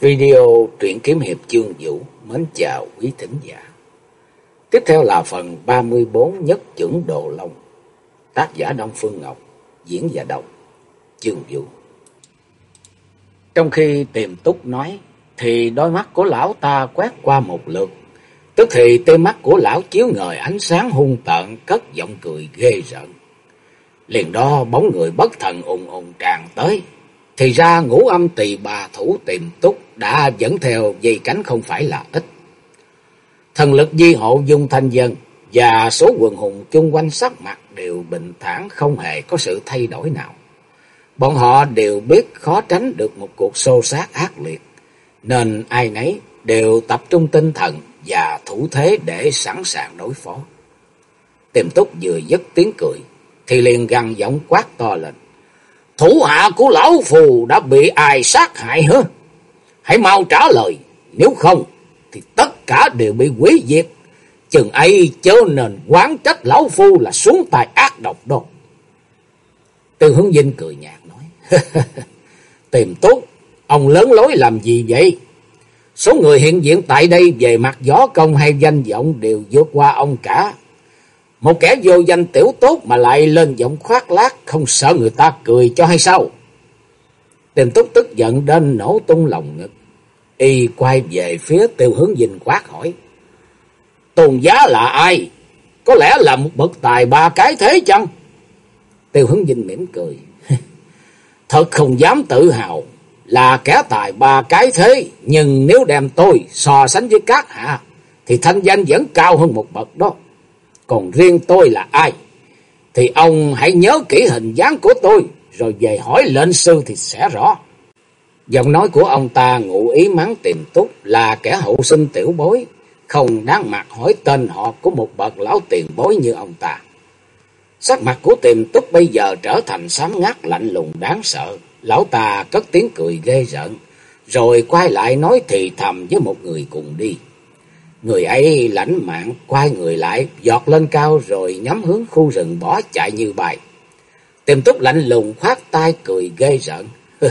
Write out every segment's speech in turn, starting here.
Video truyện kiếm hiệp chương vũ mến chào quý thính giả. Tiếp theo là phần 34 nhất chuẩn Đồ Long. Tác giả Đông Phương Ngọc, diễn giả đọc chương vũ. Trong khi tìm túc nói, thì đôi mắt của lão ta quét qua một lượt. Tức thì tia mắt của lão chiếu ngời ánh sáng hung tợn, cất giọng cười ghê rợn. Liền đó bóng người bất thần ùng ùng tràn tới, thì ra ngũ âm tỳ bà thủ tìm túc đã dẫn theo dây cánh không phải là ít. Thần lực di hộ dung thanh dân và số quần hùng chung quanh sắc mặt đều bình thản không hề có sự thay đổi nào. Bọn họ đều biết khó tránh được một cuộc xô xát ác liệt, nên ai nấy đều tập trung tinh thần và thủ thế để sẵn sàng đối phó. Tiềm túc vừa dứt tiếng cười, thì liền gằn giọng quát to lên. Thủ hạ của lão phù đã bị ai sát hại hả? Hãy mau trả lời, nếu không thì tất cả đều bị quý diệt. Chừng ấy chớ nên quán trách lão phu là xuống tài ác độc đồ Từ hướng dinh cười nhạt nói. Tìm tốt, ông lớn lối làm gì vậy? Số người hiện diện tại đây về mặt gió công hay danh vọng đều vượt qua ông cả. Một kẻ vô danh tiểu tốt mà lại lên giọng khoác lác, không sợ người ta cười cho hay sao? tìm túc tức giận đến nổ tung lòng ngực. Y quay về phía tiêu hướng dình quát hỏi. Tôn giá là ai? Có lẽ là một bậc tài ba cái thế chăng? Tiêu hướng dình mỉm cười. Thật không dám tự hào là kẻ tài ba cái thế. Nhưng nếu đem tôi so sánh với các hạ, thì thanh danh vẫn cao hơn một bậc đó. Còn riêng tôi là ai? Thì ông hãy nhớ kỹ hình dáng của tôi, rồi về hỏi lệnh sư thì sẽ rõ. Giọng nói của ông ta ngụ ý mắng tìm túc là kẻ hậu sinh tiểu bối, không đáng mặt hỏi tên họ của một bậc lão tiền bối như ông ta. Sắc mặt của tìm túc bây giờ trở thành xám ngắt lạnh lùng đáng sợ. Lão ta cất tiếng cười ghê rợn, rồi quay lại nói thì thầm với một người cùng đi. Người ấy lãnh mạng, quay người lại, giọt lên cao rồi nhắm hướng khu rừng bỏ chạy như bài. Tiềm túc lạnh lùng khoát tay cười ghê rợn.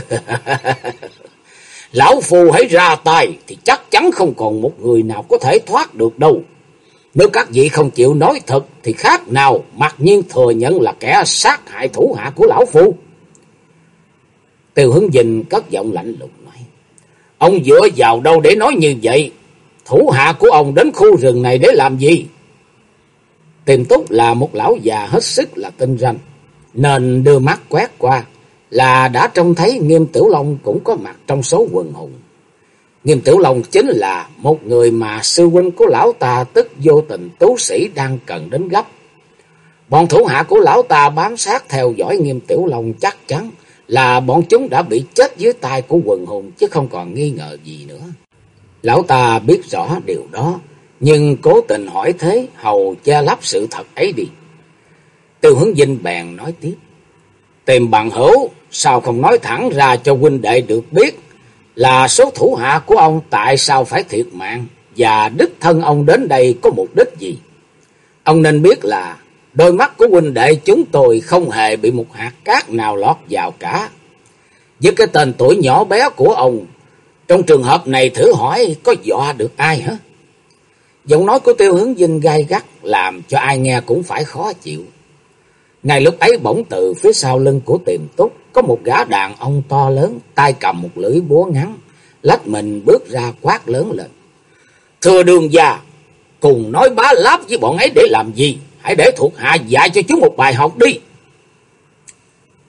Lão phù hãy ra tay thì chắc chắn không còn một người nào có thể thoát được đâu. Nếu các vị không chịu nói thật thì khác nào mặc nhiên thừa nhận là kẻ sát hại thủ hạ của lão phu. Tiêu hướng dình cất giọng lạnh lùng nói. Ông dựa vào đâu để nói như vậy? Thủ hạ của ông đến khu rừng này để làm gì? Tìm túc là một lão già hết sức là tinh ranh, nên đưa mắt quét qua là đã trông thấy Nghiêm Tiểu Long cũng có mặt trong số quần hùng. Nghiêm Tiểu Long chính là một người mà sư huynh của lão ta tức vô tình tú sĩ đang cần đến gấp. Bọn thủ hạ của lão ta bám sát theo dõi Nghiêm Tiểu Long chắc chắn là bọn chúng đã bị chết dưới tay của quần hùng chứ không còn nghi ngờ gì nữa. Lão ta biết rõ điều đó, nhưng cố tình hỏi thế hầu che lấp sự thật ấy đi. Tiêu hướng dinh bèn nói tiếp. Tìm bằng hữu, sao không nói thẳng ra cho huynh đệ được biết là số thủ hạ của ông tại sao phải thiệt mạng và đích thân ông đến đây có mục đích gì. Ông nên biết là đôi mắt của huynh đệ chúng tôi không hề bị một hạt cát nào lọt vào cả. Với cái tên tuổi nhỏ bé của ông trong trường hợp này thử hỏi có dọa được ai hả? Giọng nói của tiêu hướng dinh gai gắt làm cho ai nghe cũng phải khó chịu. Ngay lúc ấy bỗng từ phía sau lưng của tiềm túc có một gã đàn ông to lớn, tay cầm một lưỡi búa ngắn, lách mình bước ra quát lớn lên. Thưa đường gia, cùng nói bá láp với bọn ấy để làm gì? Hãy để thuộc hạ dạy cho chúng một bài học đi.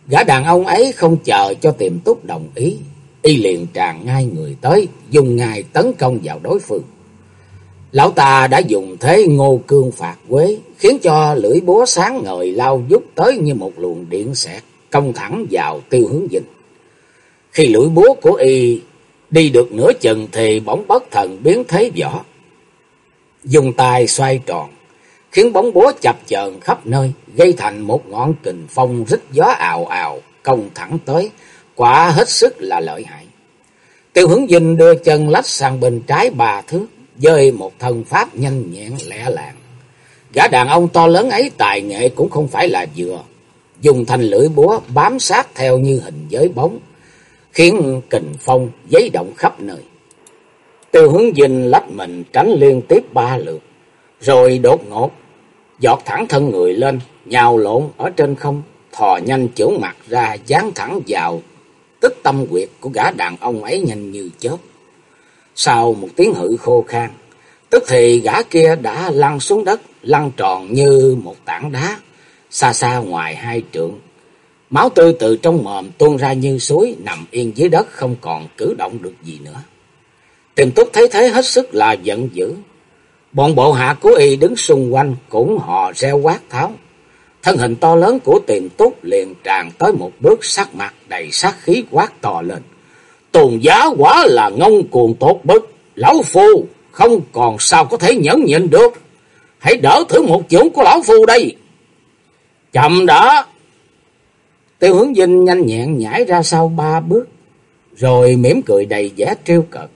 Gã đàn ông ấy không chờ cho tiềm túc đồng ý, y liền tràn ngay người tới, dùng ngài tấn công vào đối phương. Lão ta đã dùng thế ngô cương phạt quế, khiến cho lưỡi búa sáng ngời lao dút tới như một luồng điện xẹt, công thẳng vào tiêu hướng dinh. Khi lưỡi búa của y đi được nửa chừng thì bóng bất thần biến thế võ. Dùng tay xoay tròn, khiến bóng búa chập chờn khắp nơi, gây thành một ngọn kình phong rít gió ào ào, công thẳng tới, quả hết sức là lợi hại. Tiêu hướng dinh đưa chân lách sang bên trái bà thước, với một thân pháp nhanh nhẹn lẻ làng. Gã đàn ông to lớn ấy tài nghệ cũng không phải là vừa, dùng thành lưỡi búa bám sát theo như hình giới bóng. khiến kình phong giấy động khắp nơi. Tiêu hướng dinh lách mình tránh liên tiếp ba lượt, rồi đột ngột, giọt thẳng thân người lên, nhào lộn ở trên không, thò nhanh chưởng mặt ra, dán thẳng vào, tức tâm quyệt của gã đàn ông ấy nhanh như chớp. Sau một tiếng hự khô khan, tức thì gã kia đã lăn xuống đất, lăn tròn như một tảng đá, xa xa ngoài hai trượng. Máu tươi từ trong mồm tuôn ra như suối, nằm yên dưới đất không còn cử động được gì nữa. Tìm túc thấy thế hết sức là giận dữ. Bọn bộ hạ của y đứng xung quanh cũng họ reo quát tháo. Thân hình to lớn của tiềm túc liền tràn tới một bước sắc mặt đầy sát khí quát to lên. Tôn giá quả là ngông cuồng tốt bức. Lão phu, không còn sao có thể nhẫn nhịn được. Hãy đỡ thử một chưởng của lão phu đây. Chậm đã. Tiêu hướng dinh nhanh nhẹn nhảy ra sau ba bước. Rồi mỉm cười đầy vẻ trêu cợt.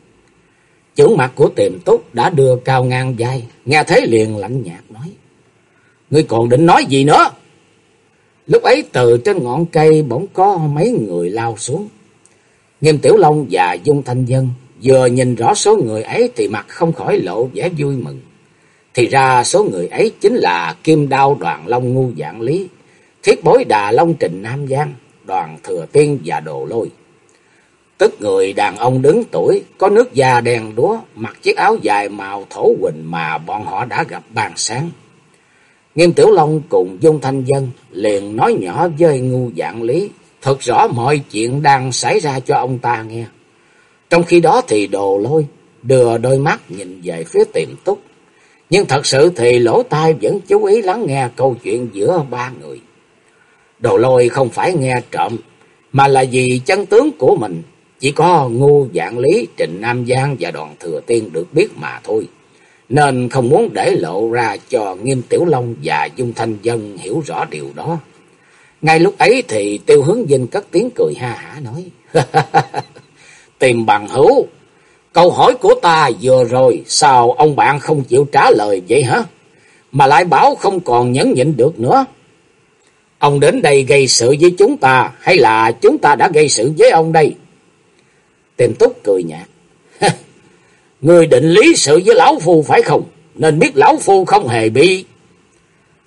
Chưởng mặt của tiềm túc đã đưa cao ngang vai. Nghe thấy liền lạnh nhạt nói. Ngươi còn định nói gì nữa? Lúc ấy từ trên ngọn cây bỗng có mấy người lao xuống. Nghiêm Tiểu Long và Dung Thanh Dân vừa nhìn rõ số người ấy thì mặt không khỏi lộ vẻ vui mừng. Thì ra số người ấy chính là Kim Đao Đoàn Long Ngu Dạng Lý, Thiết Bối Đà Long Trình Nam Giang, Đoàn Thừa Tiên và Đồ Lôi. Tức người đàn ông đứng tuổi, có nước da đen đúa, mặc chiếc áo dài màu thổ quỳnh mà bọn họ đã gặp ban sáng. Nghiêm Tiểu Long cùng Dung Thanh Dân liền nói nhỏ với ngu dạng lý, thật rõ mọi chuyện đang xảy ra cho ông ta nghe. Trong khi đó thì đồ lôi, đưa đôi mắt nhìn về phía tiềm túc. Nhưng thật sự thì lỗ tai vẫn chú ý lắng nghe câu chuyện giữa ba người. Đồ lôi không phải nghe trộm, mà là vì chân tướng của mình. Chỉ có ngu dạng lý, trịnh Nam Giang và đoàn thừa tiên được biết mà thôi nên không muốn để lộ ra cho Nghiêm Tiểu Long và Dung Thanh Dân hiểu rõ điều đó. Ngay lúc ấy thì Tiêu Hướng dinh cất tiếng cười ha hả nói, Tìm bằng hữu, câu hỏi của ta vừa rồi, sao ông bạn không chịu trả lời vậy hả? Mà lại bảo không còn nhẫn nhịn được nữa. Ông đến đây gây sự với chúng ta, hay là chúng ta đã gây sự với ông đây? Tìm túc cười nhạt. Người định lý sự với lão phu phải không? Nên biết lão phu không hề bị.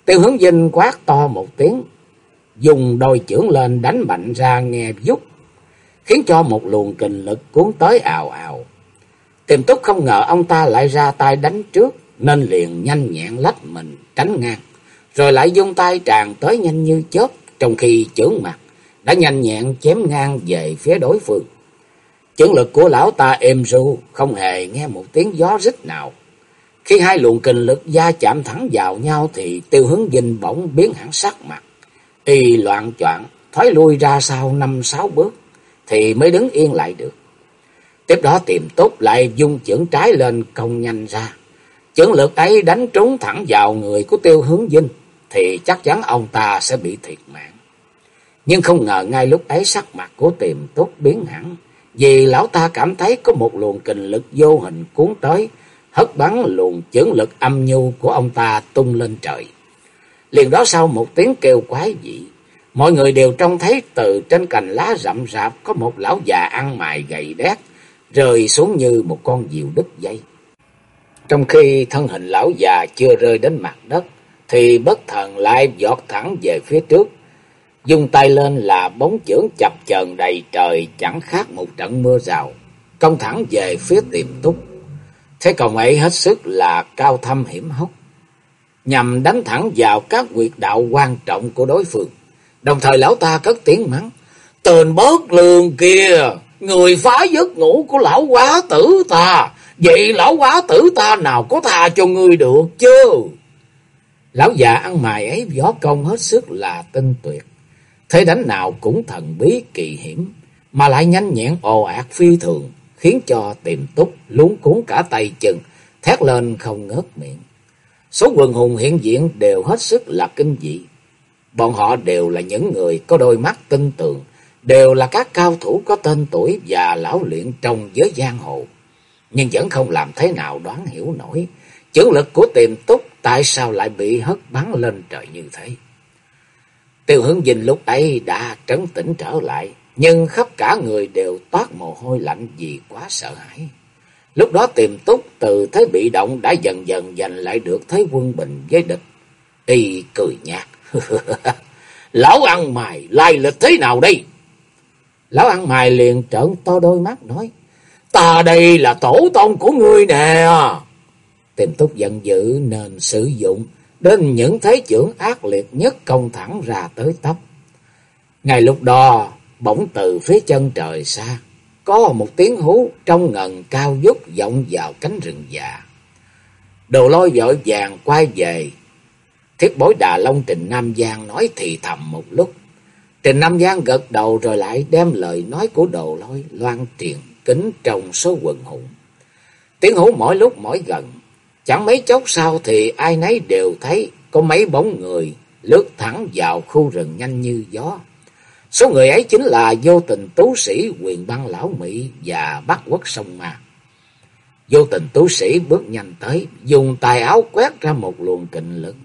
Tiêu hướng dinh quát to một tiếng. Dùng đôi chưởng lên đánh mạnh ra nghe giúp. Khiến cho một luồng kình lực cuốn tới ào ào. Tiềm túc không ngờ ông ta lại ra tay đánh trước. Nên liền nhanh nhẹn lách mình tránh ngang. Rồi lại dung tay tràn tới nhanh như chớp. Trong khi chưởng mặt đã nhanh nhẹn chém ngang về phía đối phương. Chưởng lực của lão ta êm ru, không hề nghe một tiếng gió rít nào. Khi hai luồng kình lực gia chạm thẳng vào nhau thì tiêu hướng dinh bỗng biến hẳn sắc mặt. Y loạn choạng thoái lui ra sau năm sáu bước, thì mới đứng yên lại được. Tiếp đó tìm tốt lại dung chưởng trái lên công nhanh ra. Chưởng lực ấy đánh trúng thẳng vào người của tiêu hướng dinh, thì chắc chắn ông ta sẽ bị thiệt mạng. Nhưng không ngờ ngay lúc ấy sắc mặt của tiềm tốt biến hẳn, vì lão ta cảm thấy có một luồng kình lực vô hình cuốn tới, hất bắn luồng chưởng lực âm nhu của ông ta tung lên trời. Liền đó sau một tiếng kêu quái dị, mọi người đều trông thấy từ trên cành lá rậm rạp có một lão già ăn mài gầy đét, rơi xuống như một con diều đứt dây. Trong khi thân hình lão già chưa rơi đến mặt đất, thì bất thần lại giọt thẳng về phía trước, Dung tay lên là bóng chưởng chập chờn đầy trời chẳng khác một trận mưa rào. Công thẳng về phía tiềm túc. Thế còn ấy hết sức là cao thâm hiểm hóc. Nhằm đánh thẳng vào các quyệt đạo quan trọng của đối phương. Đồng thời lão ta cất tiếng mắng. Tên bớt lường kìa. Người phá giấc ngủ của lão quá tử ta. Vậy lão quá tử ta nào có tha cho người được chứ? Lão già ăn mài ấy võ công hết sức là tinh tuyệt. Thế đánh nào cũng thần bí kỳ hiểm, mà lại nhanh nhẹn ồ ạt phi thường, khiến cho tiềm túc luống cuốn cả tay chân, thét lên không ngớt miệng. Số quần hùng hiện diện đều hết sức là kinh dị. Bọn họ đều là những người có đôi mắt tinh tường, đều là các cao thủ có tên tuổi và lão luyện trong giới giang hồ. Nhưng vẫn không làm thế nào đoán hiểu nổi, chữ lực của tiềm túc tại sao lại bị hất bắn lên trời như thế. Tiêu hướng dinh lúc ấy đã trấn tĩnh trở lại, nhưng khắp cả người đều toát mồ hôi lạnh vì quá sợ hãi. Lúc đó tiềm túc từ thế bị động đã dần dần giành lại được thế quân bình với địch. Y cười nhạt. Lão ăn mày lai lịch thế nào đây? Lão ăn mày liền trợn to đôi mắt nói. Ta đây là tổ tông của ngươi nè. Tiềm túc giận dữ nên sử dụng đến những thế trưởng ác liệt nhất công thẳng ra tới tóc. Ngay lúc đó, bỗng từ phía chân trời xa, có một tiếng hú trong ngần cao vút vọng vào cánh rừng già. Đồ lôi vội vàng quay về. Thiết bối Đà Long Trình Nam Giang nói thì thầm một lúc. Trình Nam Giang gật đầu rồi lại đem lời nói của đồ lôi loan truyền kính trong số quần hùng. Tiếng hú mỗi lúc mỗi gần. Chẳng mấy chốc sau thì ai nấy đều thấy có mấy bóng người lướt thẳng vào khu rừng nhanh như gió. Số người ấy chính là vô tình tú sĩ quyền băng lão Mỹ và bác quốc sông Ma. Vô tình tú sĩ bước nhanh tới, dùng tài áo quét ra một luồng kình lực.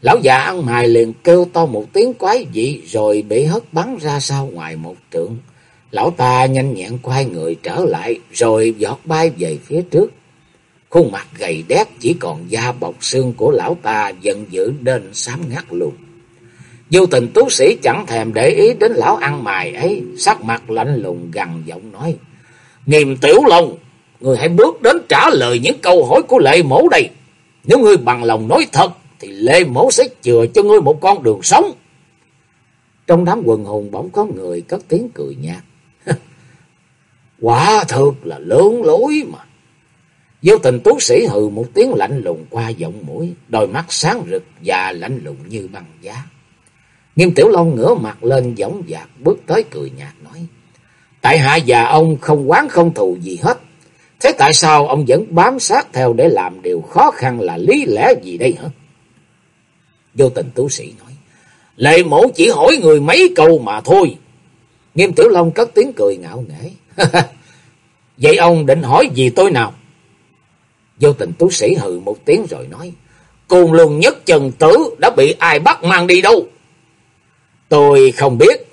Lão già ăn mài liền kêu to một tiếng quái dị rồi bị hất bắn ra sau ngoài một trượng. Lão ta nhanh nhẹn quay người trở lại rồi giọt bay về phía trước. Khuôn mặt gầy đét chỉ còn da bọc xương của lão ta giận dữ đên xám ngắt luôn. Vô tình tú sĩ chẳng thèm để ý đến lão ăn mày ấy, sắc mặt lạnh lùng gằn giọng nói. Nghiêm tiểu long, người hãy bước đến trả lời những câu hỏi của lệ mổ đây. Nếu ngươi bằng lòng nói thật, thì lệ mổ sẽ chừa cho ngươi một con đường sống. Trong đám quần hùng bỗng có người cất tiếng cười nhạt. Quả thực là lớn lối mà. Vô tình tú sĩ hừ một tiếng lạnh lùng qua giọng mũi, đôi mắt sáng rực và lạnh lùng như băng giá. Nghiêm Tiểu Long ngửa mặt lên giống dạc bước tới cười nhạt nói. Tại hạ già ông không quán không thù gì hết. Thế tại sao ông vẫn bám sát theo để làm điều khó khăn là lý lẽ gì đây hả? Vô tình tú sĩ nói. Lệ mổ chỉ hỏi người mấy câu mà thôi. Nghiêm Tiểu Long cất tiếng cười ngạo nghễ. Vậy ông định hỏi gì tôi nào? Vô tình tú sĩ hừ một tiếng rồi nói. Cùng luân nhất trần tử đã bị ai bắt mang đi đâu? Tôi không biết.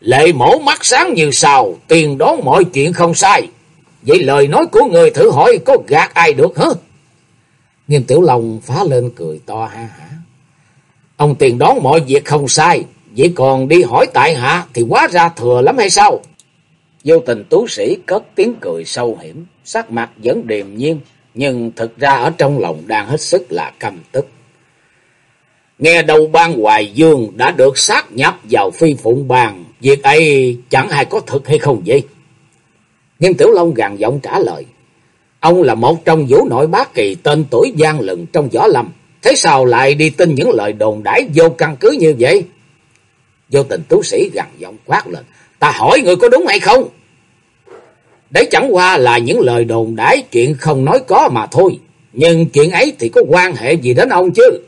Lệ mổ mắt sáng như sao, tiền đón mọi chuyện không sai. Vậy lời nói của người thử hỏi có gạt ai được hả? Nghiêm Tiểu Long phá lên cười to ha hả. Ông tiền đón mọi việc không sai, vậy còn đi hỏi tại hạ thì quá ra thừa lắm hay sao? Vô tình tú sĩ cất tiếng cười sâu hiểm, sắc mặt vẫn điềm nhiên, nhưng thực ra ở trong lòng đang hết sức là căm tức. Nghe đầu ban Hoài Dương đã được sát nhập vào phi phụng bàn, việc ấy chẳng hay có thực hay không vậy? Nghiêm Tiểu Long gằn giọng trả lời. Ông là một trong vũ nội bá kỳ tên tuổi gian lừng trong võ lâm. Thế sao lại đi tin những lời đồn đãi vô căn cứ như vậy? Vô tình tú sĩ gằn giọng quát lên. Ta hỏi người có đúng hay không? Đấy chẳng qua là những lời đồn đãi chuyện không nói có mà thôi. Nhưng chuyện ấy thì có quan hệ gì đến ông chứ?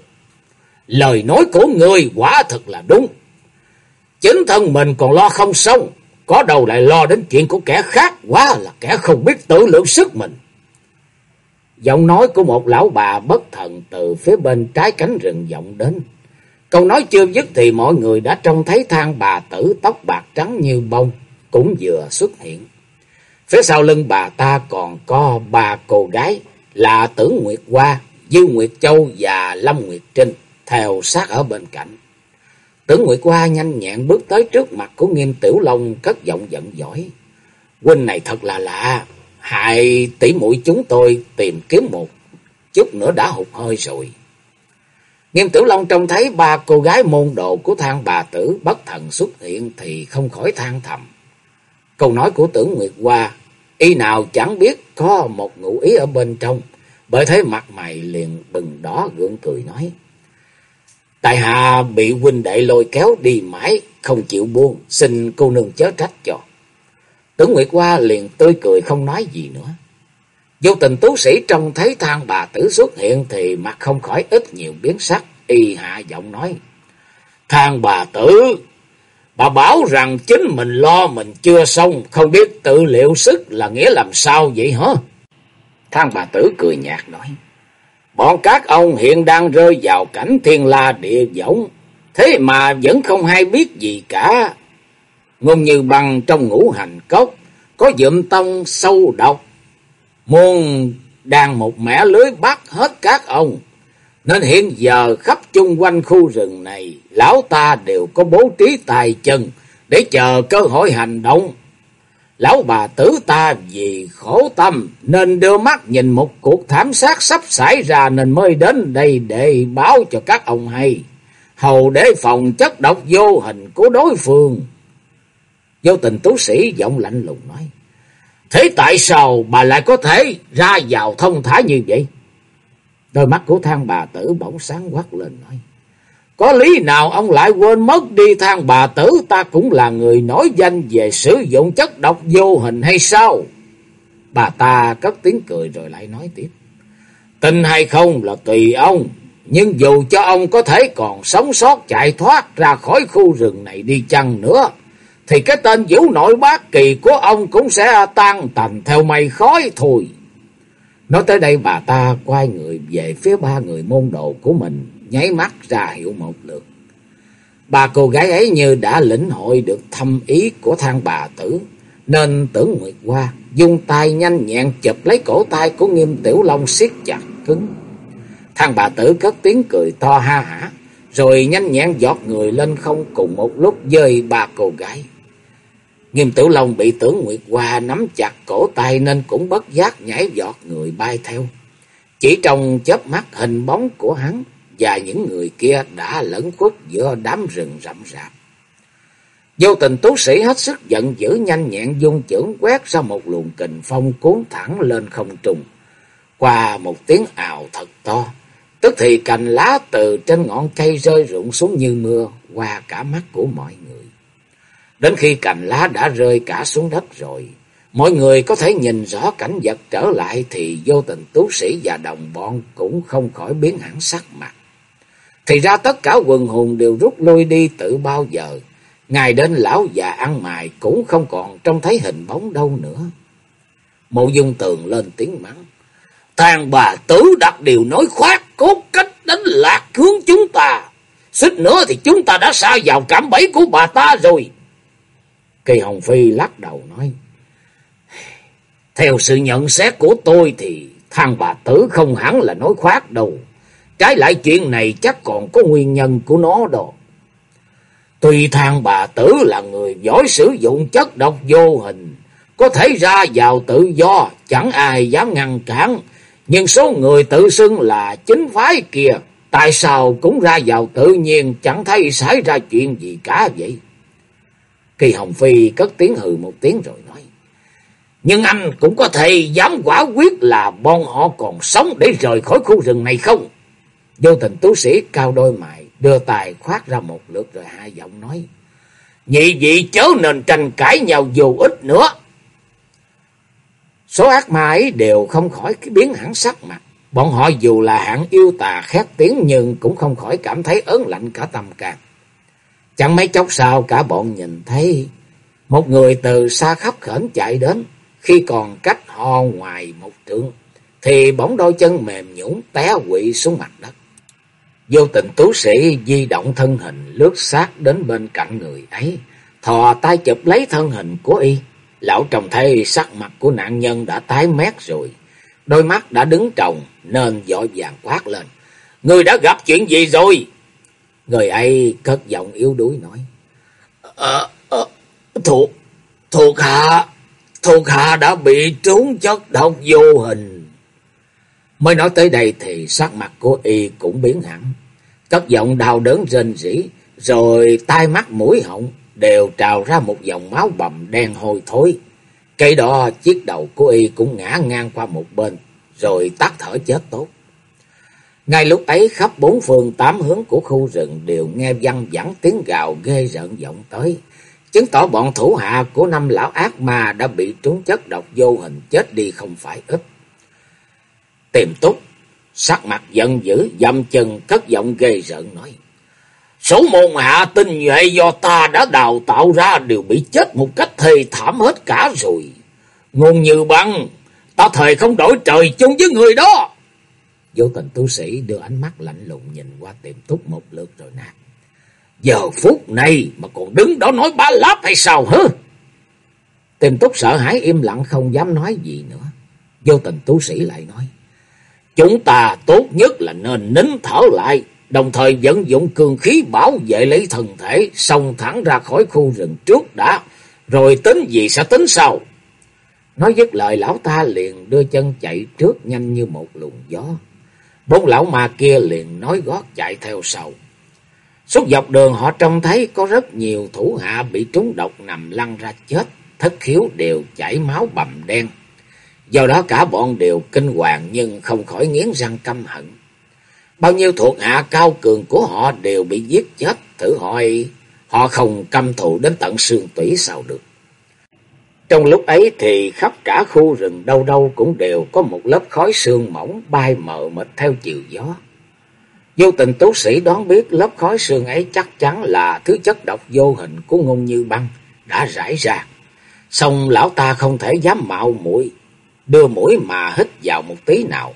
Lời nói của người quả thật là đúng. Chính thân mình còn lo không xong. Có đầu lại lo đến chuyện của kẻ khác. Quá là kẻ không biết tự lượng sức mình. Giọng nói của một lão bà bất thần từ phía bên trái cánh rừng vọng đến. Câu nói chưa dứt thì mọi người đã trông thấy thang bà tử tóc bạc trắng như bông cũng vừa xuất hiện. Phía sau lưng bà ta còn có ba cô gái là Tử Nguyệt Hoa, Dư Nguyệt Châu và Lâm Nguyệt Trinh theo sát ở bên cạnh. tưởng Nguyệt Hoa nhanh nhẹn bước tới trước mặt của Nghiêm Tiểu Long cất giọng giận dỗi. Huynh này thật là lạ, hại tỷ mũi chúng tôi tìm kiếm một chút nữa đã hụt hơi rồi. Nghiêm Tiểu Long trông thấy ba cô gái môn đồ của thang bà tử bất thần xuất hiện thì không khỏi than thầm. Câu nói của tưởng Nguyệt Hoa, y nào chẳng biết có một ngụ ý ở bên trong, bởi thế mặt mày liền bừng đỏ gượng cười nói. Tại hạ bị huynh đệ lôi kéo đi mãi, không chịu buông, xin cô nương chớ trách cho. Tưởng Nguyệt Hoa liền tươi cười không nói gì nữa. Vô tình tú sĩ trông thấy thang bà tử xuất hiện thì mặt không khỏi ít nhiều biến sắc, y hạ giọng nói. Thang bà tử, bà bảo rằng chính mình lo mình chưa xong, không biết tự liệu sức là nghĩa làm sao vậy hả? Thang bà tử cười nhạt nói. Bọn các ông hiện đang rơi vào cảnh thiên la địa võng, thế mà vẫn không hay biết gì cả. Ngôn như bằng trong ngũ hành cốc, có dụm tông sâu độc. Muôn đang một mẻ lưới bắt hết các ông. Nên hiện giờ khắp chung quanh khu rừng này, lão ta đều có bố trí tài chân để chờ cơ hội hành động. Lão bà tử ta vì khổ tâm nên đưa mắt nhìn một cuộc thảm sát sắp xảy ra nên mới đến đây để báo cho các ông hay. Hầu để phòng chất độc vô hình của đối phương. Vô tình tú sĩ giọng lạnh lùng nói. Thế tại sao bà lại có thể ra vào thông thả như vậy? Đôi mắt của thang bà tử bỗng sáng quát lên, nói. Có lý nào ông lại quên mất đi thang bà tử ta cũng là người nổi danh về sử dụng chất độc vô hình hay sao? Bà ta cất tiếng cười rồi lại nói tiếp. Tin hay không là tùy ông. Nhưng dù cho ông có thể còn sống sót chạy thoát ra khỏi khu rừng này đi chăng nữa. Thì cái tên vũ nội bác kỳ của ông cũng sẽ tan tành theo mây khói thôi. Nói tới đây bà ta quay người về phía ba người môn đồ của mình nháy mắt ra hiệu một lượt. Bà cô gái ấy như đã lĩnh hội được thâm ý của thang bà tử, nên tưởng Nguyệt qua, dùng tay nhanh nhẹn chụp lấy cổ tay của nghiêm tiểu long siết chặt cứng. Thang bà tử cất tiếng cười to ha hả, rồi nhanh nhẹn giọt người lên không cùng một lúc dơi bà cô gái. Nghiêm Tiểu Long bị tưởng Nguyệt Hoa nắm chặt cổ tay nên cũng bất giác nhảy giọt người bay theo. Chỉ trong chớp mắt hình bóng của hắn và những người kia đã lẫn khuất giữa đám rừng rậm rạp. Vô tình tú sĩ hết sức giận dữ nhanh nhẹn dung chưởng quét ra một luồng kình phong cuốn thẳng lên không trung. Qua một tiếng ào thật to, tức thì cành lá từ trên ngọn cây rơi rụng xuống như mưa qua cả mắt của mọi người. Đến khi cành lá đã rơi cả xuống đất rồi, mọi người có thể nhìn rõ cảnh vật trở lại thì vô tình tú sĩ và đồng bọn cũng không khỏi biến hẳn sắc mặt. Thì ra tất cả quần hùng đều rút lui đi từ bao giờ. ngài đến lão già ăn mài cũng không còn trông thấy hình bóng đâu nữa. Mộ dung tường lên tiếng mắng. Thằng bà tử đặt điều nói khoác cốt cách đánh lạc hướng chúng ta. Xích nữa thì chúng ta đã xa vào cảm bẫy của bà ta rồi. Kỳ Hồng Phi lắc đầu nói. Theo sự nhận xét của tôi thì thằng bà tử không hẳn là nói khoác đâu. Trái lại chuyện này chắc còn có nguyên nhân của nó đó. Tuy thang bà tử là người giỏi sử dụng chất độc vô hình, có thể ra vào tự do, chẳng ai dám ngăn cản. Nhưng số người tự xưng là chính phái kia, tại sao cũng ra vào tự nhiên chẳng thấy xảy ra chuyện gì cả vậy? Kỳ Hồng Phi cất tiếng hừ một tiếng rồi nói. Nhưng anh cũng có thể dám quả quyết là bọn họ còn sống để rời khỏi khu rừng này không? Vô tình tú sĩ cao đôi mày, đưa tài khoát ra một lượt rồi hai giọng nói. Nhị vị chớ nên tranh cãi nhau dù ít nữa. Số ác ma ấy đều không khỏi cái biến hẳn sắc mặt. Bọn họ dù là hạng yêu tà khét tiếng nhưng cũng không khỏi cảm thấy ớn lạnh cả tâm can. Chẳng mấy chốc sau cả bọn nhìn thấy một người từ xa khắp khẩn chạy đến. Khi còn cách ho ngoài một trượng thì bóng đôi chân mềm nhũn té quỵ xuống mặt đất. Vô tình tú sĩ di động thân hình lướt sát đến bên cạnh người ấy, thò tay chụp lấy thân hình của y. Lão trông thấy sắc mặt của nạn nhân đã tái mét rồi, đôi mắt đã đứng trồng nên dội vàng quát lên. Người đã gặp chuyện gì rồi? Người ấy cất giọng yếu đuối nói. Ờ, à, thuộc, thuộc hạ, thuộc hạ đã bị trúng chất độc vô hình. Mới nói tới đây thì sắc mặt của y cũng biến hẳn. Cất giọng đau đớn rên rỉ, rồi tai mắt mũi họng đều trào ra một dòng máu bầm đen hôi thối. Cây đó chiếc đầu của y cũng ngã ngang qua một bên, rồi tắt thở chết tốt. Ngay lúc ấy khắp bốn phương tám hướng của khu rừng đều nghe văng vẳng tiếng gào ghê rợn vọng tới, chứng tỏ bọn thủ hạ của năm lão ác ma đã bị trúng chất độc vô hình chết đi không phải ít. Tiềm túc, sắc mặt giận dữ, dầm chân cất giọng ghê rợn nói. Số môn hạ tinh nhuệ do ta đã đào tạo ra đều bị chết một cách thê thảm hết cả rồi. Ngôn như băng, ta thời không đổi trời chung với người đó. Vô tình tu sĩ đưa ánh mắt lạnh lùng nhìn qua tiệm túc một lượt rồi nạt. Giờ phút này mà còn đứng đó nói ba láp hay sao hả? Tìm túc sợ hãi im lặng không dám nói gì nữa. Vô tình tu sĩ lại nói. Chúng ta tốt nhất là nên nín thở lại. Đồng thời vận dụng cường khí bảo vệ lấy thân thể. Xông thẳng ra khỏi khu rừng trước đã. Rồi tính gì sẽ tính sau. Nói dứt lời lão ta liền đưa chân chạy trước nhanh như một luồng gió. Bốn lão ma kia liền nói gót chạy theo sau. Suốt dọc đường họ trông thấy có rất nhiều thủ hạ bị trúng độc nằm lăn ra chết, thất khiếu đều chảy máu bầm đen. Do đó cả bọn đều kinh hoàng nhưng không khỏi nghiến răng căm hận. Bao nhiêu thuộc hạ cao cường của họ đều bị giết chết, thử hỏi họ không căm thù đến tận xương tủy sao được. Trong lúc ấy thì khắp cả khu rừng đâu đâu cũng đều có một lớp khói sương mỏng bay mờ mịt theo chiều gió. Vô tình tú sĩ đoán biết lớp khói sương ấy chắc chắn là thứ chất độc vô hình của ngôn như băng đã rải ra. Xong lão ta không thể dám mạo mũi, đưa mũi mà hít vào một tí nào.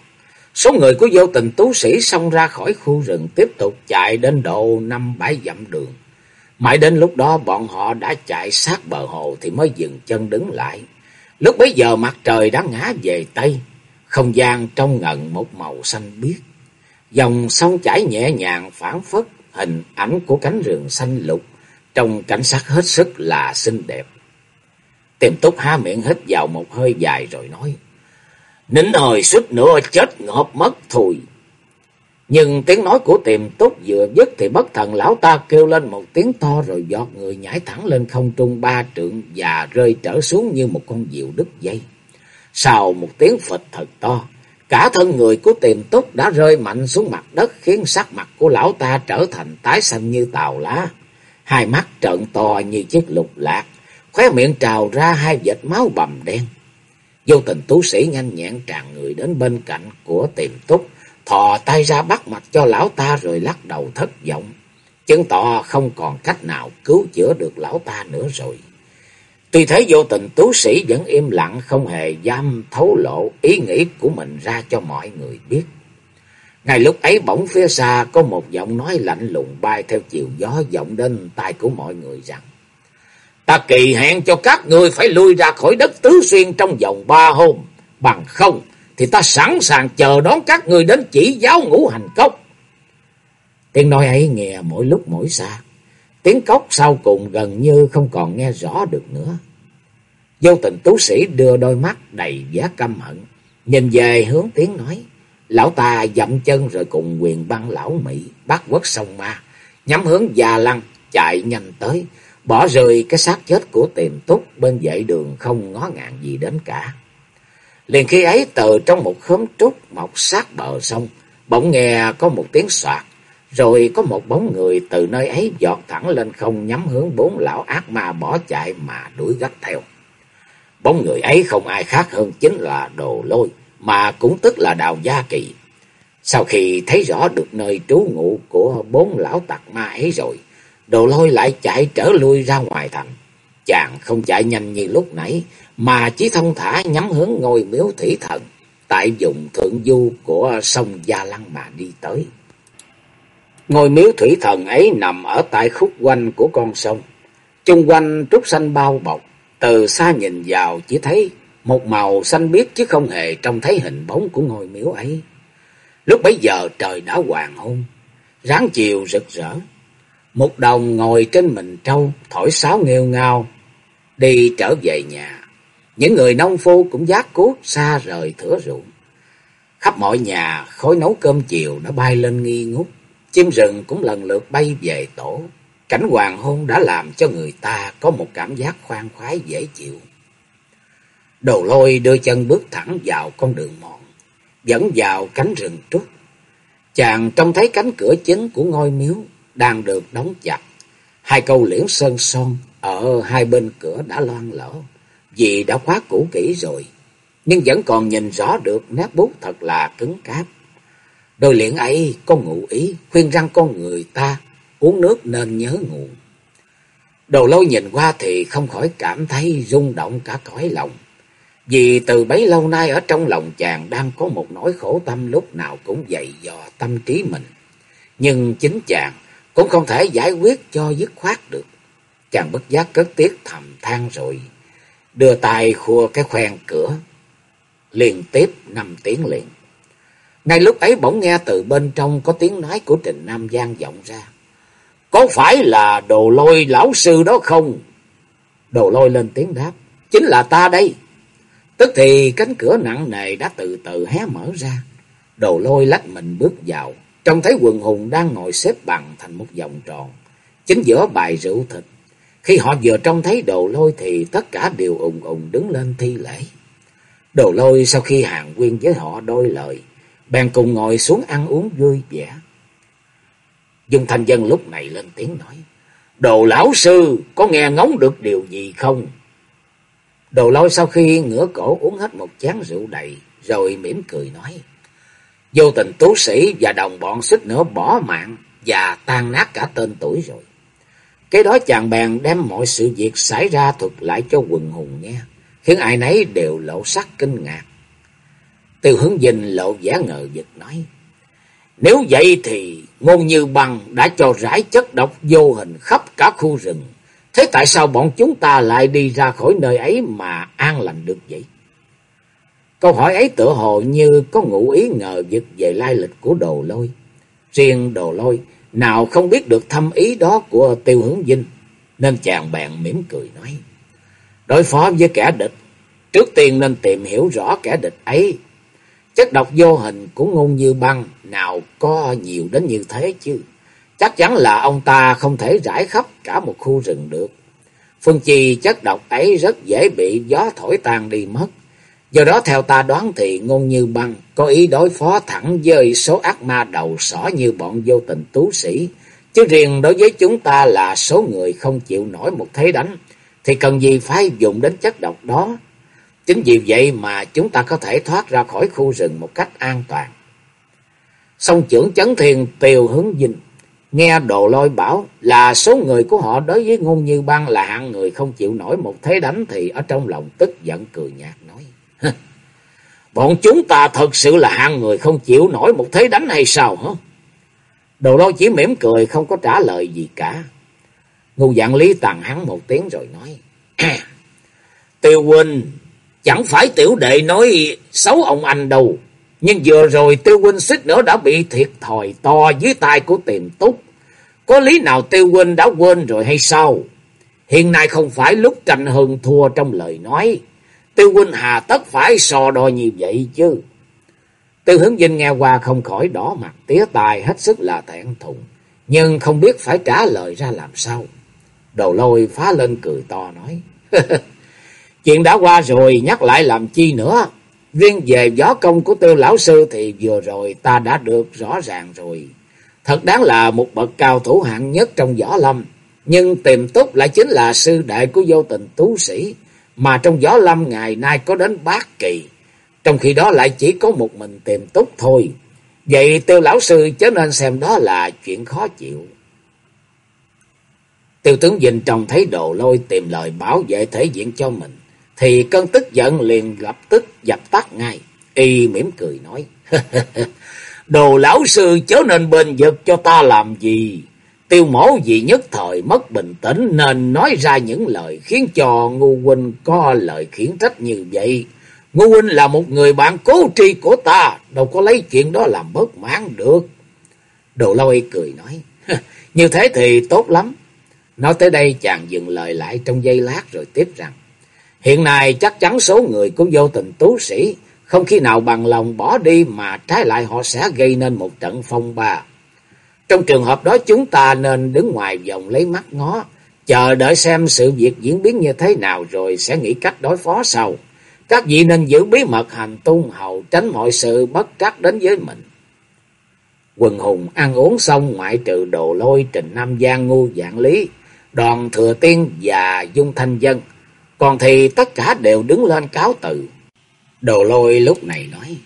Số người của vô tình tú sĩ xông ra khỏi khu rừng tiếp tục chạy đến độ năm bảy dặm đường. Mãi đến lúc đó bọn họ đã chạy sát bờ hồ thì mới dừng chân đứng lại. Lúc bấy giờ mặt trời đã ngã về Tây, không gian trong ngần một màu xanh biếc. Dòng sông chảy nhẹ nhàng phản phất hình ảnh của cánh rừng xanh lục, trong cảnh sắc hết sức là xinh đẹp. Tiềm túc há miệng hít vào một hơi dài rồi nói, Nín hơi suýt nữa chết ngợp mất thôi. Nhưng tiếng nói của tiềm túc vừa dứt thì bất thần lão ta kêu lên một tiếng to rồi giọt người nhảy thẳng lên không trung ba trượng và rơi trở xuống như một con diều đứt dây. Sau một tiếng phịch thật to, cả thân người của tiềm túc đã rơi mạnh xuống mặt đất khiến sắc mặt của lão ta trở thành tái xanh như tàu lá. Hai mắt trợn to như chiếc lục lạc, khóe miệng trào ra hai vệt máu bầm đen. Vô tình tú sĩ nhanh nhẹn tràn người đến bên cạnh của tiềm túc, thò tay ra bắt mặt cho lão ta rồi lắc đầu thất vọng. Chứng tỏ không còn cách nào cứu chữa được lão ta nữa rồi. Tuy thế vô tình tú sĩ vẫn im lặng không hề dám thấu lộ ý nghĩ của mình ra cho mọi người biết. Ngay lúc ấy bỗng phía xa có một giọng nói lạnh lùng bay theo chiều gió vọng đến tai của mọi người rằng Ta kỳ hẹn cho các ngươi phải lui ra khỏi đất Tứ Xuyên trong vòng ba hôm. Bằng không, thì ta sẵn sàng chờ đón các ngươi đến chỉ giáo ngũ hành cốc. Tiếng nói ấy nghe mỗi lúc mỗi xa. Tiếng cốc sau cùng gần như không còn nghe rõ được nữa. Vô tình tú sĩ đưa đôi mắt đầy giá căm hận. Nhìn về hướng tiếng nói. Lão ta dậm chân rồi cùng quyền băng lão Mỹ bắt quất sông ma. Nhắm hướng già lăng chạy nhanh tới. Bỏ rơi cái xác chết của tiềm túc bên dãy đường không ngó ngàng gì đến cả. Liền khi ấy từ trong một khóm trúc mọc sát bờ sông, bỗng nghe có một tiếng soạt, rồi có một bóng người từ nơi ấy giọt thẳng lên không nhắm hướng bốn lão ác ma bỏ chạy mà đuổi gắt theo. Bóng người ấy không ai khác hơn chính là đồ lôi, mà cũng tức là đào gia kỳ. Sau khi thấy rõ được nơi trú ngụ của bốn lão tặc ma ấy rồi, đồ lôi lại chạy trở lui ra ngoài thành. Chàng không chạy nhanh như lúc nãy, mà chỉ thông thả nhắm hướng ngôi miếu thủy thần, tại vùng thượng du của sông Gia Lăng mà đi tới. Ngôi miếu thủy thần ấy nằm ở tại khúc quanh của con sông, chung quanh trúc xanh bao bọc, từ xa nhìn vào chỉ thấy một màu xanh biếc chứ không hề trông thấy hình bóng của ngôi miếu ấy. Lúc bấy giờ trời đã hoàng hôn, ráng chiều rực rỡ. Một đồng ngồi trên mình trâu, thổi sáo nghêu ngao, đi trở về nhà. Những người nông phu cũng giác cốt xa rời thửa ruộng. Khắp mọi nhà, khói nấu cơm chiều đã bay lên nghi ngút. Chim rừng cũng lần lượt bay về tổ. Cảnh hoàng hôn đã làm cho người ta có một cảm giác khoan khoái dễ chịu. Đồ lôi đưa chân bước thẳng vào con đường mòn, dẫn vào cánh rừng trúc. Chàng trông thấy cánh cửa chính của ngôi miếu đang được đóng chặt. Hai câu liễu sơn son ở hai bên cửa đã loang lỡ, vì đã khóa cũ kỹ rồi, nhưng vẫn còn nhìn rõ được nét bút thật là cứng cáp. Đôi liễn ấy có ngụ ý khuyên răng con người ta uống nước nên nhớ nguồn. Đồ lâu nhìn qua thì không khỏi cảm thấy rung động cả cõi lòng. Vì từ bấy lâu nay ở trong lòng chàng đang có một nỗi khổ tâm lúc nào cũng dậy dò tâm trí mình. Nhưng chính chàng cũng không thể giải quyết cho dứt khoát được. Chàng bất giác cất tiếng thầm than rồi, đưa tay khua cái khoen cửa, liên tiếp năm tiếng liền. Ngay lúc ấy bỗng nghe từ bên trong có tiếng nói của Trình Nam Giang vọng ra. Có phải là đồ lôi lão sư đó không? Đồ lôi lên tiếng đáp. Chính là ta đây. Tức thì cánh cửa nặng nề đã từ từ hé mở ra. Đồ lôi lách mình bước vào. Trông thấy quần hùng đang ngồi xếp bằng thành một vòng tròn. Chính giữa bài rượu thịt. Khi họ vừa trông thấy đồ lôi thì tất cả đều ùng ùng đứng lên thi lễ. Đồ lôi sau khi hàng quyên với họ đôi lời. Bèn cùng ngồi xuống ăn uống vui vẻ. Dung Thanh Dân lúc này lên tiếng nói. Đồ lão sư có nghe ngóng được điều gì không? Đồ lôi sau khi ngửa cổ uống hết một chén rượu đầy, rồi mỉm cười nói. Vô tình tú sĩ và đồng bọn suýt nữa bỏ mạng và tan nát cả tên tuổi rồi. Cái đó chàng bèn đem mọi sự việc xảy ra thuật lại cho quần hùng nghe, khiến ai nấy đều lộ sắc kinh ngạc. Tiêu hướng dình lộ vẻ ngờ vực nói. Nếu vậy thì ngôn như bằng đã cho rải chất độc vô hình khắp cả khu rừng. Thế tại sao bọn chúng ta lại đi ra khỏi nơi ấy mà an lành được vậy? Câu hỏi ấy tựa hồ như có ngụ ý ngờ vực về lai lịch của đồ lôi. Riêng đồ lôi, nào không biết được thâm ý đó của tiêu hướng dinh. Nên chàng bèn mỉm cười nói. Đối phó với kẻ địch. Trước tiên nên tìm hiểu rõ kẻ địch ấy. Chất độc vô hình của ngôn như băng nào có nhiều đến như thế chứ. Chắc chắn là ông ta không thể rải khắp cả một khu rừng được. Phương chi chất độc ấy rất dễ bị gió thổi tan đi mất. Do đó theo ta đoán thì ngôn như băng có ý đối phó thẳng với số ác ma đầu sỏ như bọn vô tình tú sĩ. Chứ riêng đối với chúng ta là số người không chịu nổi một thế đánh. Thì cần gì phải dùng đến chất độc đó. Chính vì vậy mà chúng ta có thể thoát ra khỏi khu rừng một cách an toàn. Song trưởng chấn thiền tiều hướng dinh. Nghe đồ lôi bảo là số người của họ đối với ngôn như băng là hạng người không chịu nổi một thế đánh thì ở trong lòng tức giận cười nhạt. Bọn chúng ta thật sự là hạng người không chịu nổi một thế đánh hay sao hả? Đồ lôi chỉ mỉm cười không có trả lời gì cả. Ngu dạng lý tàn hắn một tiếng rồi nói. Tiêu huynh, chẳng phải tiểu đệ nói xấu ông anh đâu. Nhưng vừa rồi tiêu huynh xích nữa đã bị thiệt thòi to dưới tay của tiềm túc. Có lý nào tiêu huynh đã quên rồi hay sao? Hiện nay không phải lúc tranh hơn thua trong lời nói. Tiêu huynh hà tất phải so đo như vậy chứ. Tiêu hướng dinh nghe qua không khỏi đỏ mặt, tía tài hết sức là thẹn thùng. Nhưng không biết phải trả lời ra làm sao. Đầu lôi phá lên cười to nói. Chuyện đã qua rồi, nhắc lại làm chi nữa. Riêng về gió công của tiêu lão sư thì vừa rồi ta đã được rõ ràng rồi. Thật đáng là một bậc cao thủ hạng nhất trong võ lâm. Nhưng tiềm túc lại chính là sư đệ của vô tình tú sĩ. Mà trong võ lâm ngày nay có đến bát kỳ. Trong khi đó lại chỉ có một mình tiềm túc thôi. Vậy tiêu lão sư chớ nên xem đó là chuyện khó chịu. Tiêu tướng Dình trông thấy đồ lôi tìm lời bảo vệ thể diện cho mình thì cơn tức giận liền lập tức dập tắt ngay. Y mỉm cười nói, Đồ lão sư chớ nên bên vực cho ta làm gì. Tiêu mổ gì nhất thời mất bình tĩnh nên nói ra những lời khiến cho Ngu Huynh có lời khiển trách như vậy. Ngu Huynh là một người bạn cố tri của ta, đâu có lấy chuyện đó làm bất mãn được. Đồ lôi cười nói, như thế thì tốt lắm. Nói tới đây chàng dừng lời lại trong giây lát rồi tiếp rằng, Hiện nay chắc chắn số người của vô tình tú sĩ không khi nào bằng lòng bỏ đi mà trái lại họ sẽ gây nên một trận phong ba. Trong trường hợp đó chúng ta nên đứng ngoài vòng lấy mắt ngó, chờ đợi xem sự việc diễn biến như thế nào rồi sẽ nghĩ cách đối phó sau. Các vị nên giữ bí mật hành tung hầu tránh mọi sự bất trắc đến với mình. Quần hùng ăn uống xong ngoại trừ đồ lôi trình Nam Giang ngu dạng lý, đoàn thừa tiên và dung thanh dân còn thì tất cả đều đứng lên cáo từ. Đồ lôi lúc này nói.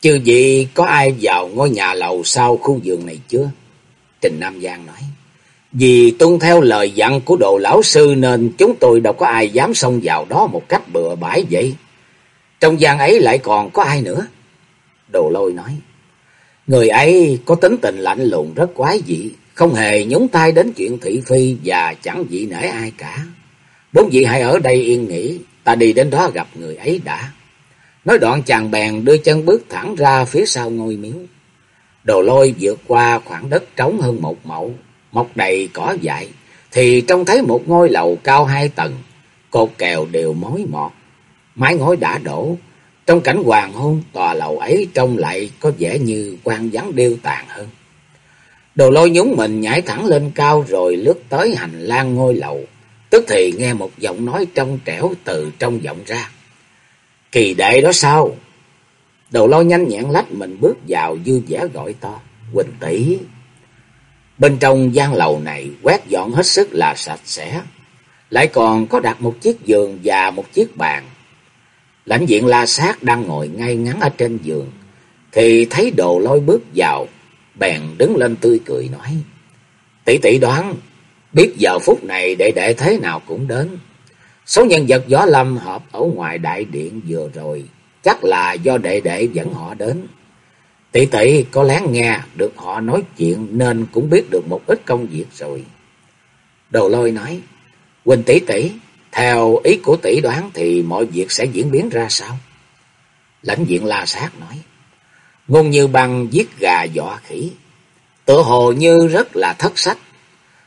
Chứ gì có ai vào ngôi nhà lầu sau khu vườn này chưa? Trình Nam Giang nói. Vì tuân theo lời dặn của đồ lão sư nên chúng tôi đâu có ai dám xông vào đó một cách bừa bãi vậy. Trong gian ấy lại còn có ai nữa? Đồ lôi nói. Người ấy có tính tình lạnh lùng rất quái dị, không hề nhúng tay đến chuyện thị phi và chẳng dị nể ai cả. Bốn vị hãy ở đây yên nghỉ, ta đi đến đó gặp người ấy đã. Nói đoạn chàng bèn đưa chân bước thẳng ra phía sau ngôi miếu. Đồ lôi vượt qua khoảng đất trống hơn một mẫu, mọc đầy cỏ dại, thì trông thấy một ngôi lầu cao hai tầng, cột kèo đều mối mọt, mái ngói đã đổ. Trong cảnh hoàng hôn, tòa lầu ấy trông lại có vẻ như quan vắng điêu tàn hơn. Đồ lôi nhúng mình nhảy thẳng lên cao rồi lướt tới hành lang ngôi lầu. Tức thì nghe một giọng nói trong trẻo từ trong giọng ra. Kỳ đệ đó sao? Đầu lôi nhanh nhẹn lách mình bước vào vui vẻ gọi to. Quỳnh tỷ Bên trong gian lầu này quét dọn hết sức là sạch sẽ. Lại còn có đặt một chiếc giường và một chiếc bàn. Lãnh diện la sát đang ngồi ngay ngắn ở trên giường. Thì thấy đồ lôi bước vào. Bèn đứng lên tươi cười nói. Tỷ tỷ đoán. Biết giờ phút này đệ đệ thế nào cũng đến. Số nhân vật gió lâm họp ở ngoài đại điện vừa rồi. Chắc là do đệ đệ dẫn họ đến. Tỷ tỷ có lén nghe được họ nói chuyện nên cũng biết được một ít công việc rồi. Đồ lôi nói, Quỳnh tỷ tỷ, theo ý của tỷ đoán thì mọi việc sẽ diễn biến ra sao? Lãnh diện la sát nói, ngôn như băng giết gà dọa khỉ, tự hồ như rất là thất sách.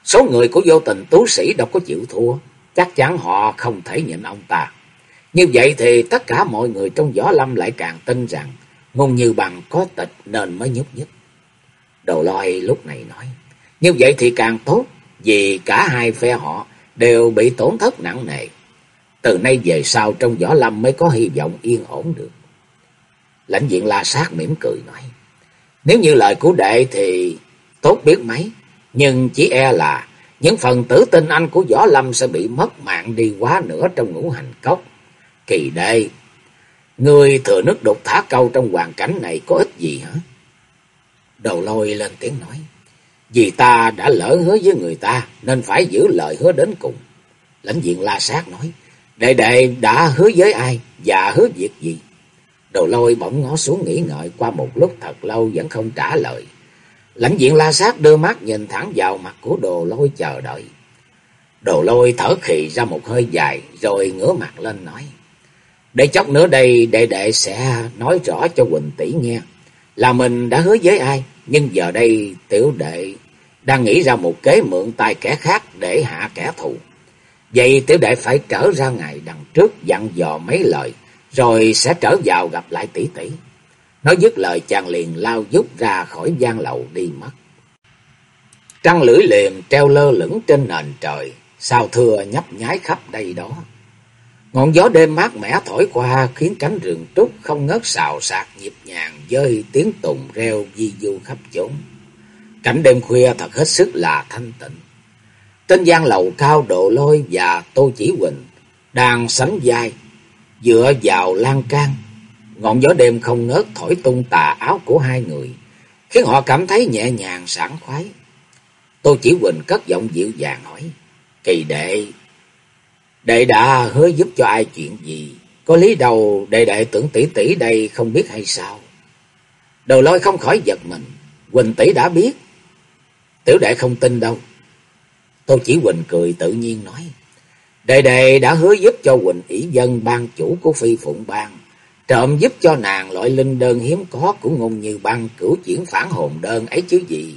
Số người của vô tình tú sĩ đâu có chịu thua, chắc chắn họ không thể nhịn ông ta. Như vậy thì tất cả mọi người trong gió lâm lại càng tin rằng ngôn như bằng có tịch nên mới nhúc nhích. Đầu lôi lúc này nói, như vậy thì càng tốt, vì cả hai phe họ đều bị tổn thất nặng nề. Từ nay về sau trong võ lâm mới có hy vọng yên ổn được. Lãnh diện la sát mỉm cười nói, nếu như lời của đệ thì tốt biết mấy, nhưng chỉ e là những phần tử tinh anh của võ lâm sẽ bị mất mạng đi quá nữa trong ngũ hành cốc. Kỳ đây người thừa nước đục thả câu trong hoàn cảnh này có ích gì hả? Đầu lôi lên tiếng nói. Vì ta đã lỡ hứa với người ta nên phải giữ lời hứa đến cùng. Lãnh diện la sát nói. Đệ đệ đã hứa với ai và hứa việc gì? Đầu lôi bỗng ngó xuống nghĩ ngợi qua một lúc thật lâu vẫn không trả lời. Lãnh diện la sát đưa mắt nhìn thẳng vào mặt của đồ lôi chờ đợi. Đồ lôi thở khì ra một hơi dài rồi ngửa mặt lên nói. Để chốc nữa đây đệ đệ sẽ nói rõ cho Quỳnh tỷ nghe. Là mình đã hứa với ai, nhưng giờ đây tiểu đệ đang nghĩ ra một kế mượn tay kẻ khác để hạ kẻ thù. Vậy tiểu đệ phải trở ra ngày đằng trước dặn dò mấy lời, rồi sẽ trở vào gặp lại tỷ tỷ. Nói dứt lời chàng liền lao dút ra khỏi gian lầu đi mất. Trăng lưỡi liềm treo lơ lửng trên nền trời, sao thưa nhấp nháy khắp đây đó. Ngọn gió đêm mát mẻ thổi qua khiến cánh rừng trúc không ngớt xào sạc nhịp nhàng dơi tiếng tùng reo di du khắp chốn. Cảnh đêm khuya thật hết sức là thanh tịnh. Tên gian lầu cao độ lôi và tô chỉ huỳnh đang sánh vai dựa vào lan can. Ngọn gió đêm không ngớt thổi tung tà áo của hai người, khiến họ cảm thấy nhẹ nhàng sảng khoái. Tô chỉ huỳnh cất giọng dịu dàng hỏi, kỳ đệ Đệ đã hứa giúp cho ai chuyện gì? Có lý đâu đệ đệ tưởng tỷ tỷ đây không biết hay sao? Đầu lôi không khỏi giật mình. huỳnh tỷ đã biết. Tiểu đệ không tin đâu. Tô chỉ huỳnh cười tự nhiên nói. Đệ đệ đã hứa giúp cho huỳnh ỷ dân ban chủ của phi phụng bang. Trộm giúp cho nàng loại linh đơn hiếm có của ngôn như băng cửu chuyển phản hồn đơn ấy chứ gì.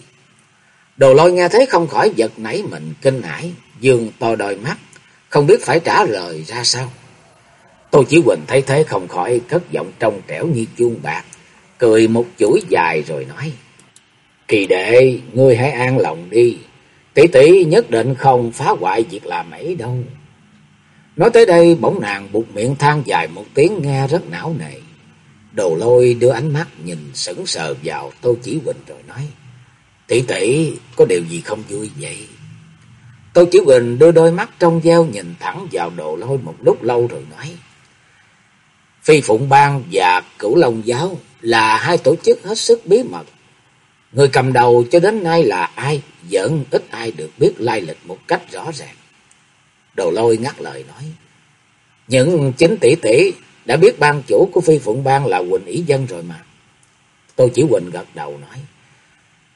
Đồ lôi nghe thấy không khỏi giật nảy mình kinh hãi, dương to đôi mắt, không biết phải trả lời ra sao. Tô Chí Huỳnh thấy thế không khỏi cất giọng trong trẻo như chuông bạc, cười một chuỗi dài rồi nói. Kỳ đệ, ngươi hãy an lòng đi, tỷ tỷ nhất định không phá hoại việc làm ấy đâu. Nói tới đây bỗng nàng bụt miệng than dài một tiếng nghe rất não nề. Đồ lôi đưa ánh mắt nhìn sững sờ vào Tô chỉ Huỳnh rồi nói. Tỷ tỷ có điều gì không vui vậy? Tô Chỉ Huỳnh đưa đôi mắt trong veo nhìn thẳng vào đồ lôi một lúc lâu rồi nói. Phi Phụng Bang và Cửu Long Giáo là hai tổ chức hết sức bí mật. Người cầm đầu cho đến nay là ai, vẫn ít ai được biết lai lịch một cách rõ ràng. Đồ lôi ngắt lời nói. Những chính tỷ tỷ đã biết ban chủ của Phi Phụng Bang là Quỳnh Ý Dân rồi mà. tôi Chỉ quỳnh gật đầu nói.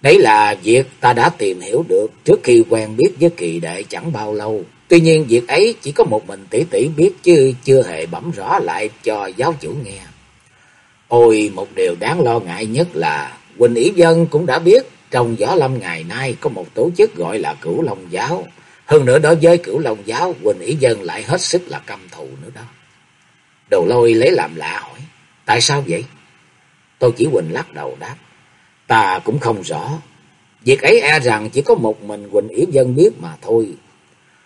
Đấy là việc ta đã tìm hiểu được trước khi quen biết với kỳ đệ chẳng bao lâu. Tuy nhiên việc ấy chỉ có một mình tỷ tỷ biết chứ chưa hề bẩm rõ lại cho giáo chủ nghe. Ôi, một điều đáng lo ngại nhất là Quỳnh Ý Dân cũng đã biết trong Võ Lâm ngày nay có một tổ chức gọi là Cửu Long Giáo. Hơn nữa đối với Cửu Long Giáo, Quỳnh Ý Dân lại hết sức là căm thù nữa đó. Đồ lôi lấy làm lạ hỏi, tại sao vậy? Tôi chỉ Quỳnh lắc đầu đáp, ta cũng không rõ. Việc ấy e rằng chỉ có một mình Quỳnh Ý Dân biết mà thôi.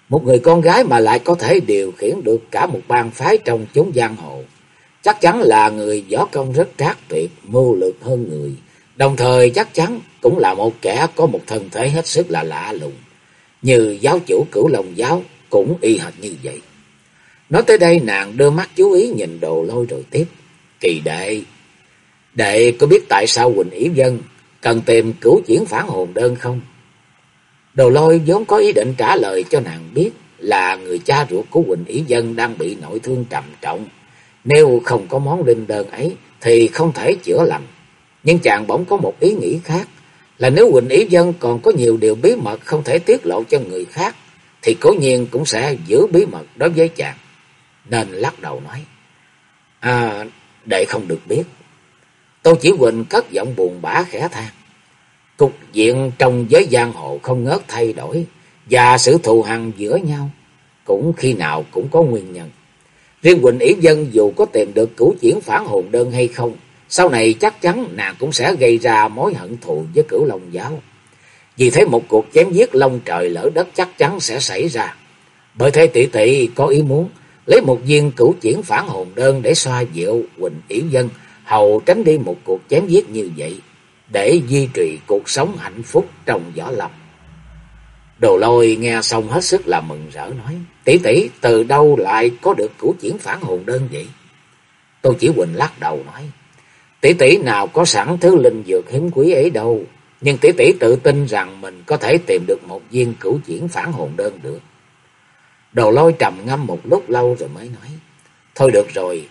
Một người con gái mà lại có thể điều khiển được cả một bang phái trong chốn giang hồ. Chắc chắn là người võ công rất trác tuyệt, mưu lược hơn người. Đồng thời chắc chắn cũng là một kẻ có một thân thể hết sức là lạ lùng. Như giáo chủ cửu lòng giáo cũng y hệt như vậy. Nói tới đây nàng đưa mắt chú ý nhìn đồ lôi rồi tiếp. Kỳ đệ, đệ có biết tại sao Quỳnh Yến Dân cần tìm cứu chuyển phản hồn đơn không? Đồ lôi vốn có ý định trả lời cho nàng biết là người cha ruột của Quỳnh Yến Dân đang bị nội thương trầm trọng. Nếu không có món linh đơn ấy thì không thể chữa lành. Nhưng chàng bỗng có một ý nghĩ khác là nếu Quỳnh Ý Dân còn có nhiều điều bí mật không thể tiết lộ cho người khác thì cố nhiên cũng sẽ giữ bí mật đối với chàng. Nên lắc đầu nói, À, đệ không được biết. Tô Chỉ Huỳnh cất giọng buồn bã khẽ than. Cục diện trong giới giang hồ không ngớt thay đổi và sự thù hằn giữa nhau cũng khi nào cũng có nguyên nhân. Riêng Quỳnh Ý Dân dù có tìm được cửu chuyển phản hồn đơn hay không, sau này chắc chắn nàng cũng sẽ gây ra mối hận thù với cửu long giáo. Vì thế một cuộc chém giết long trời lỡ đất chắc chắn sẽ xảy ra. Bởi thế tỷ tỷ có ý muốn lấy một viên cửu chuyển phản hồn đơn để xoa dịu Quỳnh Yểu Dân, hầu tránh đi một cuộc chém giết như vậy, để duy trì cuộc sống hạnh phúc trong võ lâm. Đồ lôi nghe xong hết sức là mừng rỡ nói, tỷ tỷ từ đâu lại có được cửu chuyển phản hồn đơn vậy? Tôi chỉ Quỳnh lắc đầu nói, tỷ tỷ nào có sẵn thứ linh dược hiếm quý ấy đâu, nhưng tỷ tỷ tự tin rằng mình có thể tìm được một viên cửu chuyển phản hồn đơn được. Đồ lôi trầm ngâm một lúc lâu rồi mới nói. Thôi được rồi,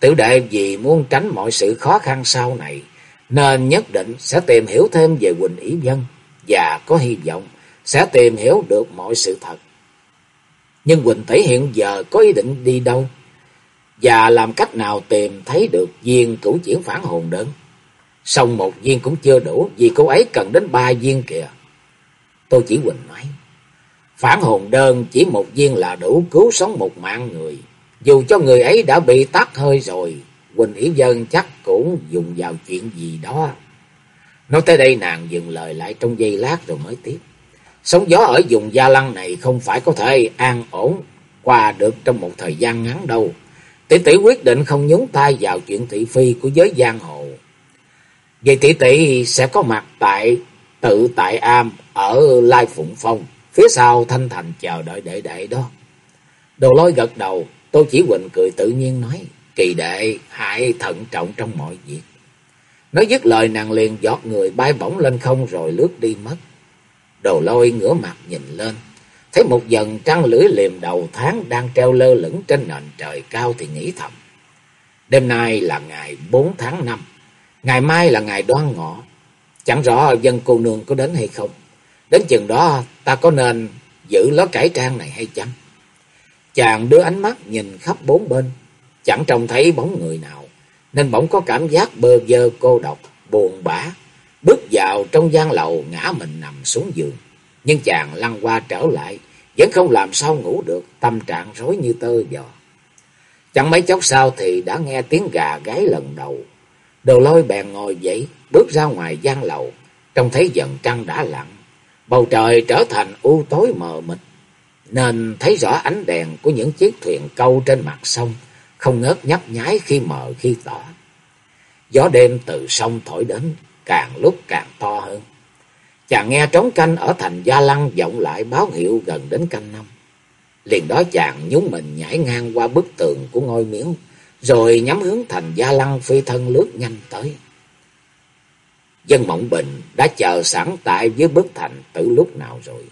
tiểu đệ vì muốn tránh mọi sự khó khăn sau này, nên nhất định sẽ tìm hiểu thêm về Quỳnh Ý Dân, và có hy vọng sẽ tìm hiểu được mọi sự thật. Nhưng Quỳnh Tỷ hiện giờ có ý định đi đâu? Và làm cách nào tìm thấy được viên cửu chuyển phản hồn đơn? Xong một viên cũng chưa đủ, vì cô ấy cần đến ba viên kìa. Tôi chỉ Quỳnh nói. Phản hồn đơn chỉ một viên là đủ cứu sống một mạng người. Dù cho người ấy đã bị tắt hơi rồi, Quỳnh Yến Dân chắc cũng dùng vào chuyện gì đó. Nói tới đây nàng dừng lời lại trong giây lát rồi mới tiếp. Sóng gió ở vùng Gia Lăng này không phải có thể an ổn qua được trong một thời gian ngắn đâu. Tỷ tỷ quyết định không nhúng tay vào chuyện thị phi của giới giang hồ. Vậy tỷ tỷ sẽ có mặt tại tự tại am ở Lai Phụng Phong. Phía sau Thanh Thành chờ đợi đệ đệ đó. Đồ lôi gật đầu, Tô Chỉ Huỳnh cười tự nhiên nói, kỳ đệ hãy thận trọng trong mọi việc. Nói dứt lời nàng liền giọt người bay bổng lên không rồi lướt đi mất. Đồ lôi ngửa mặt nhìn lên, thấy một dần trăng lưỡi liềm đầu tháng đang treo lơ lửng trên nền trời cao thì nghĩ thầm. Đêm nay là ngày 4 tháng 5, ngày mai là ngày đoan ngọ, chẳng rõ dân cô nương có đến hay không. Đến chừng đó ta có nên giữ ló cải trang này hay chăng? Chàng đưa ánh mắt nhìn khắp bốn bên, chẳng trông thấy bóng người nào, nên bỗng có cảm giác bơ vơ cô độc, buồn bã. Bước vào trong gian lầu ngã mình nằm xuống giường, nhưng chàng lăn qua trở lại, vẫn không làm sao ngủ được, tâm trạng rối như tơ giò. Chẳng mấy chốc sau thì đã nghe tiếng gà gáy lần đầu. Đồ lôi bèn ngồi dậy, bước ra ngoài gian lầu, trông thấy dần trăng đã lặn, Bầu trời trở thành u tối mờ mịt, nên thấy rõ ánh đèn của những chiếc thuyền câu trên mặt sông, không ngớt nhấp nháy khi mờ khi tỏ. Gió đêm từ sông thổi đến, càng lúc càng to hơn. Chàng nghe trống canh ở thành Gia Lăng vọng lại báo hiệu gần đến canh năm. Liền đó chàng nhúng mình nhảy ngang qua bức tường của ngôi miếu, rồi nhắm hướng thành Gia Lăng phi thân lướt nhanh tới. Dân Mộng Bình đã chờ sẵn tại dưới bức thành từ lúc nào rồi.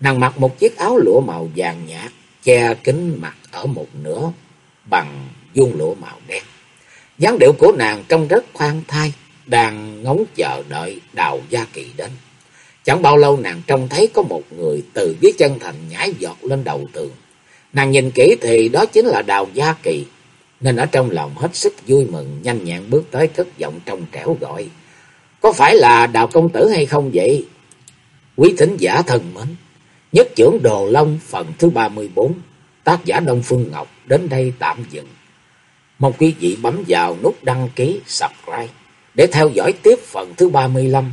Nàng mặc một chiếc áo lụa màu vàng nhạt, che kính mặt ở một nửa bằng vuông lụa màu đen. dáng điệu của nàng trông rất khoan thai, đang ngóng chờ đợi Đào Gia Kỳ đến. Chẳng bao lâu nàng trông thấy có một người từ dưới chân thành nhảy giọt lên đầu tường. Nàng nhìn kỹ thì đó chính là Đào Gia Kỳ, nên ở trong lòng hết sức vui mừng, nhanh nhẹn bước tới cất giọng trong trẻo gọi. Có phải là Đào Công Tử hay không vậy? Quý thính giả thần mến, nhất trưởng Đồ Long phần thứ 34, tác giả Đông Phương Ngọc đến đây tạm dừng. Mong quý vị bấm vào nút đăng ký, subscribe để theo dõi tiếp phần thứ 35